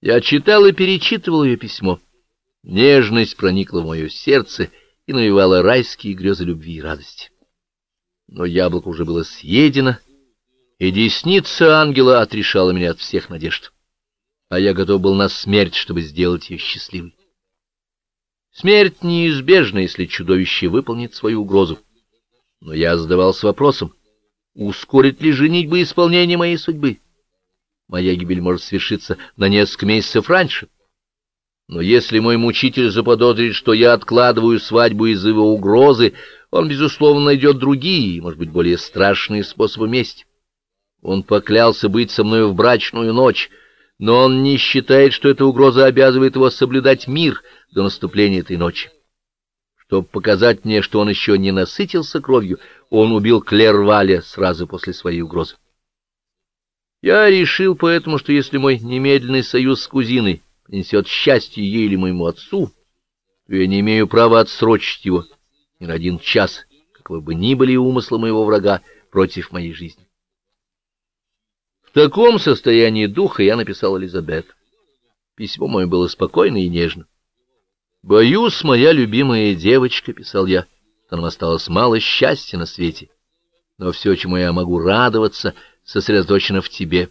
Я читал и перечитывал ее письмо. Нежность проникла в мое сердце и навевала райские грезы любви и радости. Но яблоко уже было съедено, и десница ангела отрешала меня от всех надежд. А я готов был на смерть, чтобы сделать ее счастливой. Смерть неизбежна, если чудовище выполнит свою угрозу. Но я задавался вопросом, ускорит ли женитьба исполнение моей судьбы? Моя гибель может свершиться на несколько месяцев раньше. Но если мой мучитель заподозрит, что я откладываю свадьбу из-за его угрозы, он, безусловно, найдет другие, может быть, более страшные способы мести. Он поклялся быть со мной в брачную ночь, но он не считает, что эта угроза обязывает его соблюдать мир до наступления этой ночи. Чтобы показать мне, что он еще не насытился кровью, он убил Клерваля сразу после своей угрозы. Я решил поэтому, что если мой немедленный союз с кузиной принесет счастье ей или моему отцу, то я не имею права отсрочить его ни на один час, каковы бы ни были умыслы моего врага против моей жизни. В таком состоянии духа я написал Элизабет. Письмо мое было спокойно и нежно. «Боюсь, моя любимая девочка», — писал я, — «что нам осталось мало счастья на свете, но все, чему я могу радоваться — сосредоточена в тебе.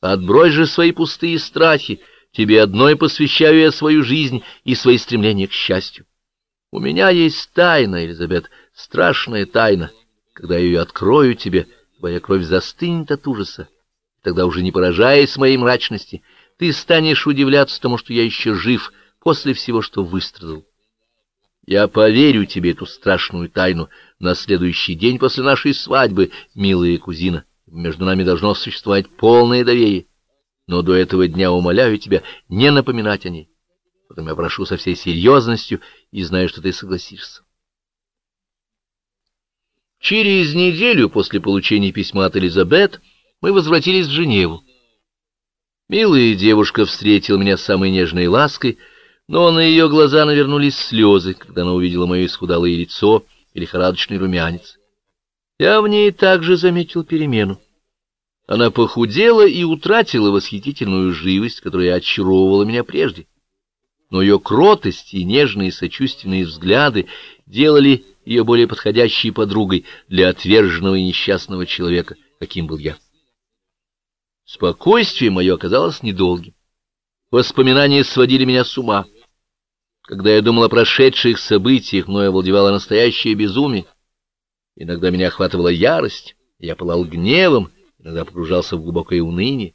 Отбрось же свои пустые страхи, тебе одной посвящаю я свою жизнь и свои стремления к счастью. У меня есть тайна, Елизабет, страшная тайна. Когда я ее открою тебе, твоя кровь застынет от ужаса. Тогда уже не поражаясь моей мрачности, ты станешь удивляться тому, что я еще жив после всего, что выстрадал. Я поверю тебе эту страшную тайну на следующий день после нашей свадьбы, милая кузина между нами должно существовать полное доверие. Но до этого дня умоляю тебя не напоминать о ней. Потом я прошу со всей серьезностью и знаю, что ты согласишься. Через неделю после получения письма от Элизабет мы возвратились в Женеву. Милая девушка встретила меня самой нежной лаской, но на ее глаза навернулись слезы, когда она увидела мое исхудалое лицо и лихорадочный румянец. Я в ней также заметил перемену. Она похудела и утратила восхитительную живость, которая очаровывала меня прежде. Но ее кротость и нежные сочувственные взгляды делали ее более подходящей подругой для отверженного и несчастного человека, каким был я. Спокойствие мое оказалось недолгим. Воспоминания сводили меня с ума. Когда я думал о прошедших событиях, мною овладевало настоящее безумие. Иногда меня охватывала ярость, я пылал гневом, иногда погружался в глубокое уныние.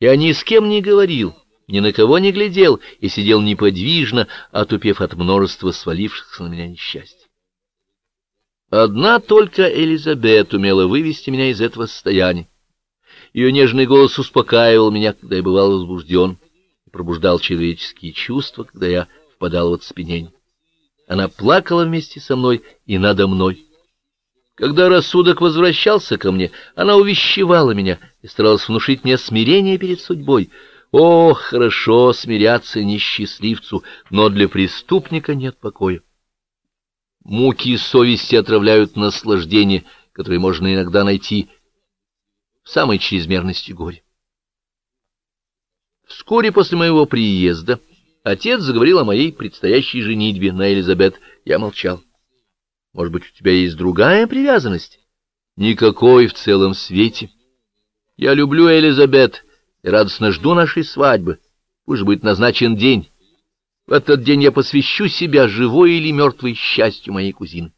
Я ни с кем не говорил, ни на кого не глядел и сидел неподвижно, отупев от множества свалившихся на меня несчастья. Одна только Элизабет умела вывести меня из этого состояния. Ее нежный голос успокаивал меня, когда я бывал возбужден, и пробуждал человеческие чувства, когда я впадал в оцепенение. Она плакала вместе со мной и надо мной. Когда рассудок возвращался ко мне, она увещевала меня и старалась внушить мне смирение перед судьбой. О, хорошо смиряться несчастливцу, но для преступника нет покоя. Муки совести отравляют наслаждение, которое можно иногда найти в самой чрезмерности горя. Вскоре после моего приезда отец заговорил о моей предстоящей женитьбе на Элизабет. Я молчал. Может быть, у тебя есть другая привязанность? Никакой в целом свете. Я люблю Элизабет и радостно жду нашей свадьбы. Пусть будет назначен день. В этот день я посвящу себя живой или мертвой счастью моей кузины.